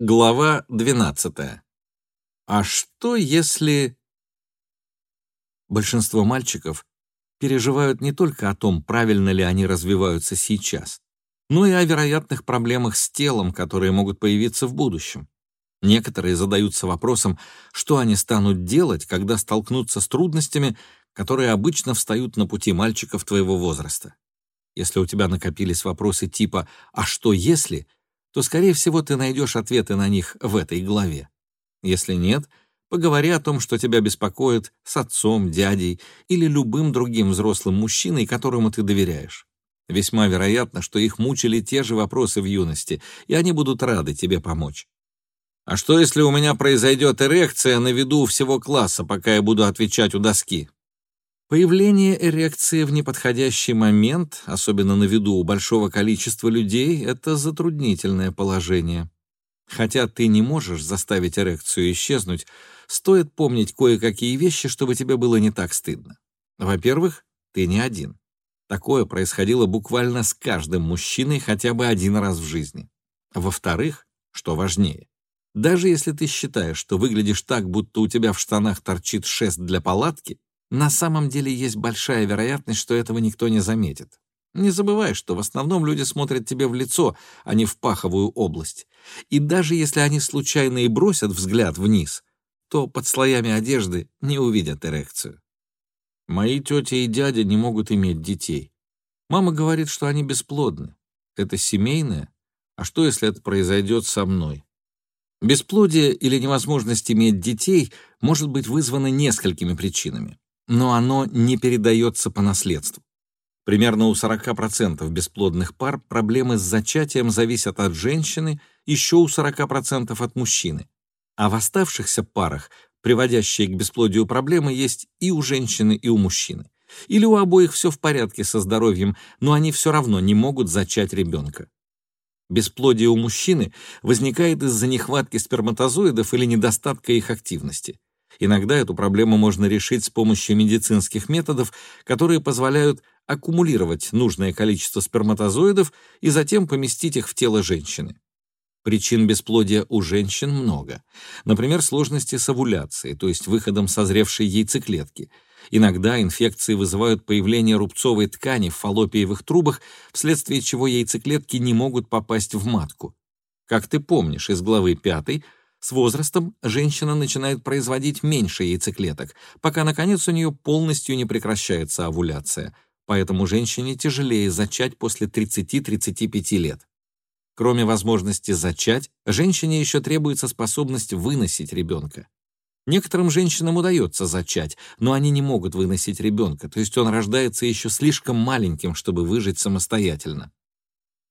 Глава 12. А что если... Большинство мальчиков переживают не только о том, правильно ли они развиваются сейчас, но и о вероятных проблемах с телом, которые могут появиться в будущем. Некоторые задаются вопросом, что они станут делать, когда столкнутся с трудностями, которые обычно встают на пути мальчиков твоего возраста. Если у тебя накопились вопросы типа «а что если?», то, скорее всего, ты найдешь ответы на них в этой главе. Если нет, поговори о том, что тебя беспокоит с отцом, дядей или любым другим взрослым мужчиной, которому ты доверяешь. Весьма вероятно, что их мучили те же вопросы в юности, и они будут рады тебе помочь. А что, если у меня произойдет эрекция на виду всего класса, пока я буду отвечать у доски? Появление эрекции в неподходящий момент, особенно на виду у большого количества людей, это затруднительное положение. Хотя ты не можешь заставить эрекцию исчезнуть, стоит помнить кое-какие вещи, чтобы тебе было не так стыдно. Во-первых, ты не один. Такое происходило буквально с каждым мужчиной хотя бы один раз в жизни. Во-вторых, что важнее, даже если ты считаешь, что выглядишь так, будто у тебя в штанах торчит шест для палатки, на самом деле есть большая вероятность, что этого никто не заметит. Не забывай, что в основном люди смотрят тебе в лицо, а не в паховую область. И даже если они случайно и бросят взгляд вниз, то под слоями одежды не увидят эрекцию. Мои тетя и дядя не могут иметь детей. Мама говорит, что они бесплодны. Это семейное? А что, если это произойдет со мной? Бесплодие или невозможность иметь детей может быть вызвано несколькими причинами но оно не передается по наследству. Примерно у 40% бесплодных пар проблемы с зачатием зависят от женщины, еще у 40% от мужчины. А в оставшихся парах, приводящие к бесплодию проблемы, есть и у женщины, и у мужчины. Или у обоих все в порядке со здоровьем, но они все равно не могут зачать ребенка. Бесплодие у мужчины возникает из-за нехватки сперматозоидов или недостатка их активности. Иногда эту проблему можно решить с помощью медицинских методов, которые позволяют аккумулировать нужное количество сперматозоидов и затем поместить их в тело женщины. Причин бесплодия у женщин много. Например, сложности с овуляцией, то есть выходом созревшей яйцеклетки. Иногда инфекции вызывают появление рубцовой ткани в фаллопиевых трубах, вследствие чего яйцеклетки не могут попасть в матку. Как ты помнишь из главы 5, с возрастом женщина начинает производить меньше яйцеклеток, пока, наконец, у нее полностью не прекращается овуляция. Поэтому женщине тяжелее зачать после 30-35 лет. Кроме возможности зачать, женщине еще требуется способность выносить ребенка. Некоторым женщинам удается зачать, но они не могут выносить ребенка, то есть он рождается еще слишком маленьким, чтобы выжить самостоятельно.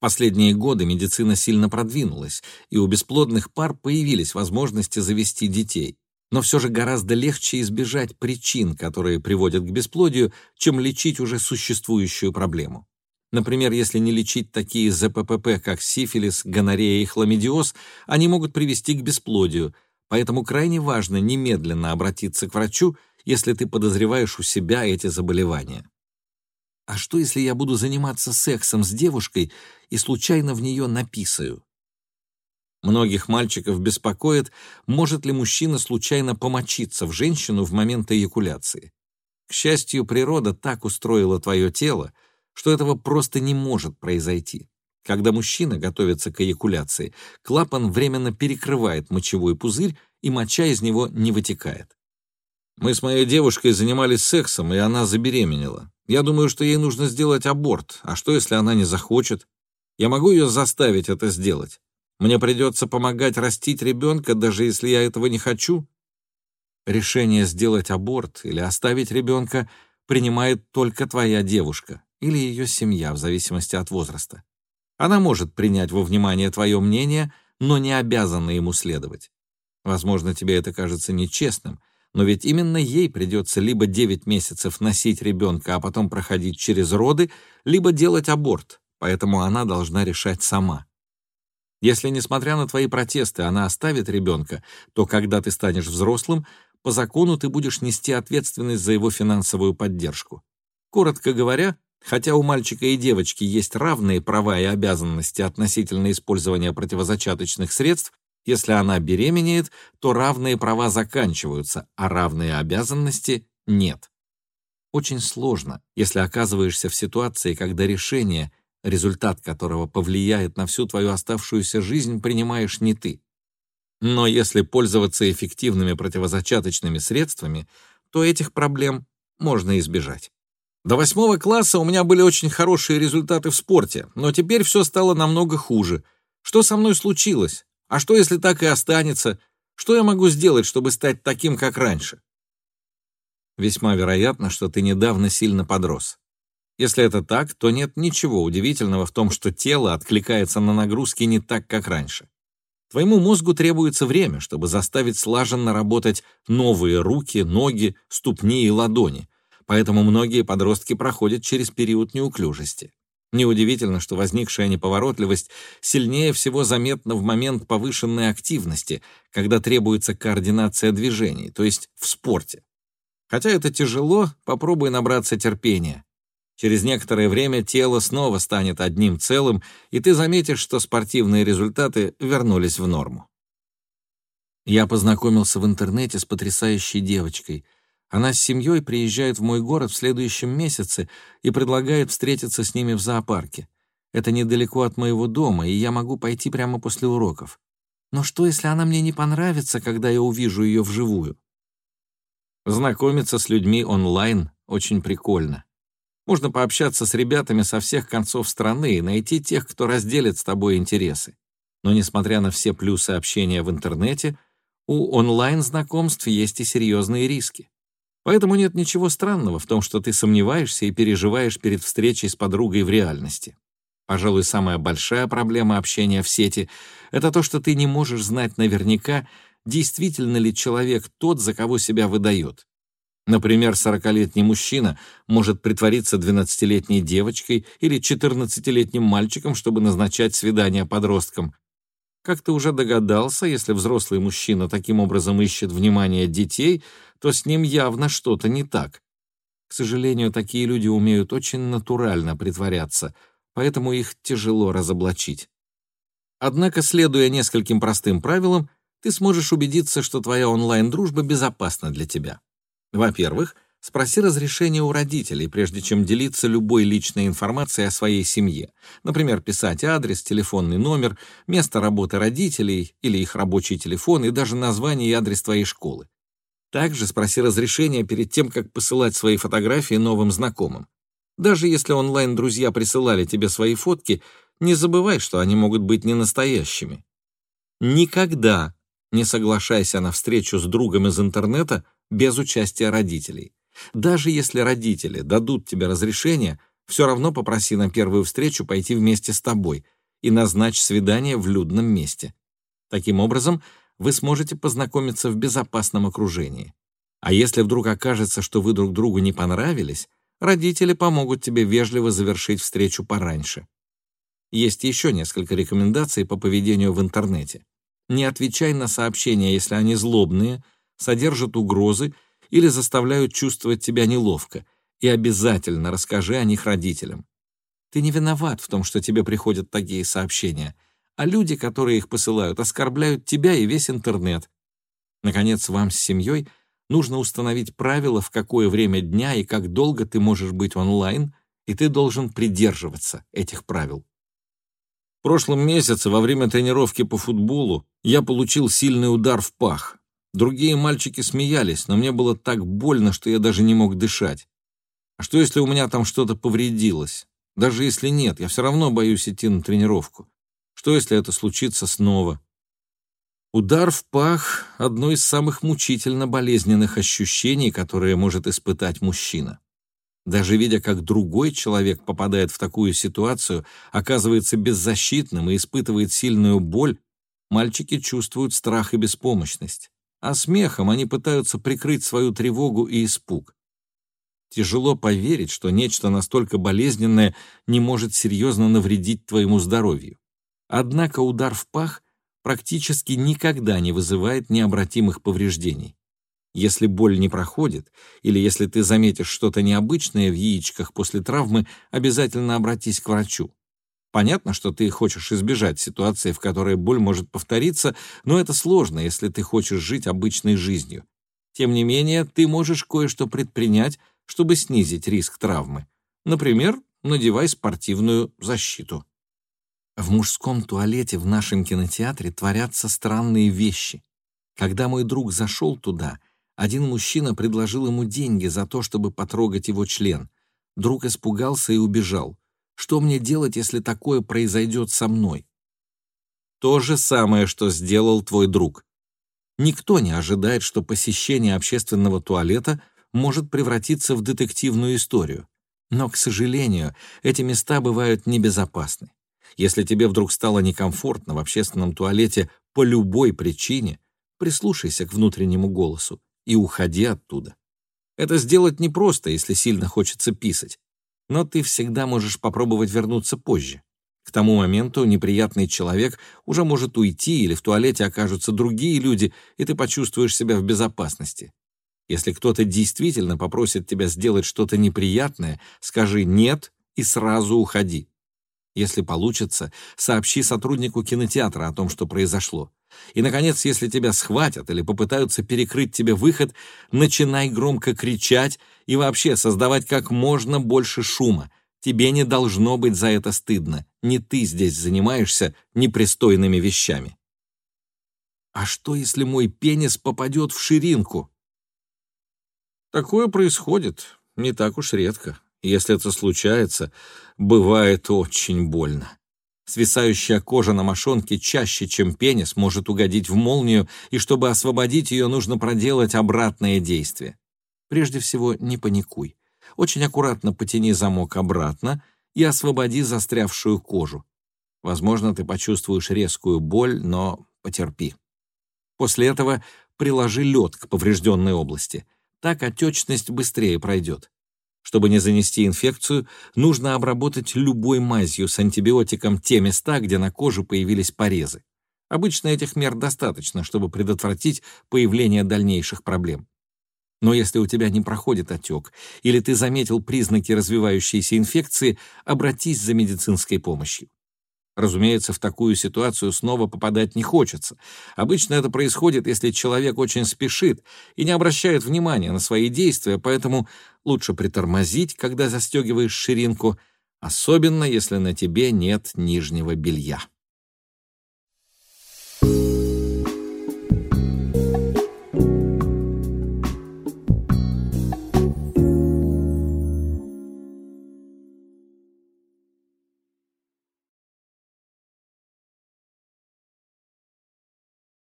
Последние годы медицина сильно продвинулась, и у бесплодных пар появились возможности завести детей. Но все же гораздо легче избежать причин, которые приводят к бесплодию, чем лечить уже существующую проблему. Например, если не лечить такие ЗППП, как сифилис, гонорея и хламидиоз, они могут привести к бесплодию, поэтому крайне важно немедленно обратиться к врачу, если ты подозреваешь у себя эти заболевания. А что, если я буду заниматься сексом с девушкой и случайно в нее написаю? Многих мальчиков беспокоит, может ли мужчина случайно помочиться в женщину в момент эякуляции. К счастью, природа так устроила твое тело, что этого просто не может произойти. Когда мужчина готовится к эякуляции, клапан временно перекрывает мочевой пузырь, и моча из него не вытекает. Мы с моей девушкой занимались сексом, и она забеременела. Я думаю, что ей нужно сделать аборт. А что, если она не захочет? Я могу ее заставить это сделать? Мне придется помогать растить ребенка, даже если я этого не хочу? Решение сделать аборт или оставить ребенка принимает только твоя девушка или ее семья, в зависимости от возраста. Она может принять во внимание твое мнение, но не обязана ему следовать. Возможно, тебе это кажется нечестным — но ведь именно ей придется либо 9 месяцев носить ребенка, а потом проходить через роды, либо делать аборт, поэтому она должна решать сама. Если, несмотря на твои протесты, она оставит ребенка, то когда ты станешь взрослым, по закону ты будешь нести ответственность за его финансовую поддержку. Коротко говоря, хотя у мальчика и девочки есть равные права и обязанности относительно использования противозачаточных средств, Если она беременеет, то равные права заканчиваются, а равные обязанности нет. Очень сложно, если оказываешься в ситуации, когда решение, результат которого повлияет на всю твою оставшуюся жизнь, принимаешь не ты. Но если пользоваться эффективными противозачаточными средствами, то этих проблем можно избежать. До восьмого класса у меня были очень хорошие результаты в спорте, но теперь все стало намного хуже. Что со мной случилось? А что, если так и останется? Что я могу сделать, чтобы стать таким, как раньше? Весьма вероятно, что ты недавно сильно подрос. Если это так, то нет ничего удивительного в том, что тело откликается на нагрузки не так, как раньше. Твоему мозгу требуется время, чтобы заставить слаженно работать новые руки, ноги, ступни и ладони, поэтому многие подростки проходят через период неуклюжести. Неудивительно, что возникшая неповоротливость сильнее всего заметна в момент повышенной активности, когда требуется координация движений, то есть в спорте. Хотя это тяжело, попробуй набраться терпения. Через некоторое время тело снова станет одним целым, и ты заметишь, что спортивные результаты вернулись в норму. Я познакомился в интернете с потрясающей девочкой — она с семьей приезжает в мой город в следующем месяце и предлагает встретиться с ними в зоопарке. Это недалеко от моего дома, и я могу пойти прямо после уроков. Но что, если она мне не понравится, когда я увижу ее вживую? Знакомиться с людьми онлайн очень прикольно. Можно пообщаться с ребятами со всех концов страны и найти тех, кто разделит с тобой интересы. Но несмотря на все плюсы общения в интернете, у онлайн-знакомств есть и серьезные риски. Поэтому нет ничего странного в том, что ты сомневаешься и переживаешь перед встречей с подругой в реальности. Пожалуй, самая большая проблема общения в сети — это то, что ты не можешь знать наверняка, действительно ли человек тот, за кого себя выдает. Например, 40-летний мужчина может притвориться 12-летней девочкой или 14-летним мальчиком, чтобы назначать свидания подросткам. Как ты уже догадался, если взрослый мужчина таким образом ищет внимание детей — то с ним явно что-то не так. К сожалению, такие люди умеют очень натурально притворяться, поэтому их тяжело разоблачить. Однако, следуя нескольким простым правилам, ты сможешь убедиться, что твоя онлайн-дружба безопасна для тебя. Во-первых, спроси разрешения у родителей, прежде чем делиться любой личной информацией о своей семье. Например, писать адрес, телефонный номер, место работы родителей или их рабочий телефон и даже название и адрес твоей школы. Также спроси разрешения перед тем, как посылать свои фотографии новым знакомым. Даже если онлайн-друзья присылали тебе свои фотки, не забывай, что они могут быть не настоящими. Никогда не соглашайся на встречу с другом из интернета без участия родителей. Даже если родители дадут тебе разрешение, все равно попроси на первую встречу пойти вместе с тобой и назначь свидание в людном месте. Таким образом, вы сможете познакомиться в безопасном окружении. А если вдруг окажется, что вы друг другу не понравились, родители помогут тебе вежливо завершить встречу пораньше. Есть еще несколько рекомендаций по поведению в интернете. Не отвечай на сообщения, если они злобные, содержат угрозы или заставляют чувствовать тебя неловко, и обязательно расскажи о них родителям. Ты не виноват в том, что тебе приходят такие сообщения — а люди, которые их посылают, оскорбляют тебя и весь интернет. Наконец, вам с семьей нужно установить правила, в какое время дня и как долго ты можешь быть онлайн, и ты должен придерживаться этих правил. В прошлом месяце во время тренировки по футболу я получил сильный удар в пах. Другие мальчики смеялись, но мне было так больно, что я даже не мог дышать. А что, если у меня там что-то повредилось? Даже если нет, я все равно боюсь идти на тренировку. Что, если это случится снова? Удар в пах — одно из самых мучительно болезненных ощущений, которые может испытать мужчина. Даже видя, как другой человек попадает в такую ситуацию, оказывается беззащитным и испытывает сильную боль, мальчики чувствуют страх и беспомощность. А смехом они пытаются прикрыть свою тревогу и испуг. Тяжело поверить, что нечто настолько болезненное не может серьезно навредить твоему здоровью. Однако удар в пах практически никогда не вызывает необратимых повреждений. Если боль не проходит, или если ты заметишь что-то необычное в яичках после травмы, обязательно обратись к врачу. Понятно, что ты хочешь избежать ситуации, в которой боль может повториться, но это сложно, если ты хочешь жить обычной жизнью. Тем не менее, ты можешь кое-что предпринять, чтобы снизить риск травмы. Например, надевай спортивную защиту. В мужском туалете в нашем кинотеатре творятся странные вещи. Когда мой друг зашел туда, один мужчина предложил ему деньги за то, чтобы потрогать его член. Друг испугался и убежал. Что мне делать, если такое произойдет со мной? То же самое, что сделал твой друг. Никто не ожидает, что посещение общественного туалета может превратиться в детективную историю. Но, к сожалению, эти места бывают небезопасны. Если тебе вдруг стало некомфортно в общественном туалете по любой причине, прислушайся к внутреннему голосу и уходи оттуда. Это сделать непросто, если сильно хочется писать, но ты всегда можешь попробовать вернуться позже. К тому моменту неприятный человек уже может уйти, или в туалете окажутся другие люди, и ты почувствуешь себя в безопасности. Если кто-то действительно попросит тебя сделать что-то неприятное, скажи «нет» и сразу уходи. Если получится, сообщи сотруднику кинотеатра о том, что произошло. И, наконец, если тебя схватят или попытаются перекрыть тебе выход, начинай громко кричать и вообще создавать как можно больше шума. Тебе не должно быть за это стыдно. Не ты здесь занимаешься непристойными вещами. А что, если мой пенис попадет в ширинку? Такое происходит не так уж редко. Если это случается, бывает очень больно. Свисающая кожа на мошонке чаще, чем пенис, может угодить в молнию, и чтобы освободить ее, нужно проделать обратное действие. Прежде всего, не паникуй. Очень аккуратно потяни замок обратно и освободи застрявшую кожу. Возможно, ты почувствуешь резкую боль, но потерпи. После этого приложи лед к поврежденной области — так отечность быстрее пройдет. Чтобы не занести инфекцию, нужно обработать любой мазью с антибиотиком те места, где на коже появились порезы. Обычно этих мер достаточно, чтобы предотвратить появление дальнейших проблем. Но если у тебя не проходит отек, или ты заметил признаки развивающейся инфекции, обратись за медицинской помощью. Разумеется, в такую ситуацию снова попадать не хочется. Обычно это происходит, если человек очень спешит и не обращает внимания на свои действия, поэтому лучше притормозить, когда застегиваешь ширинку, особенно если на тебе нет нижнего белья.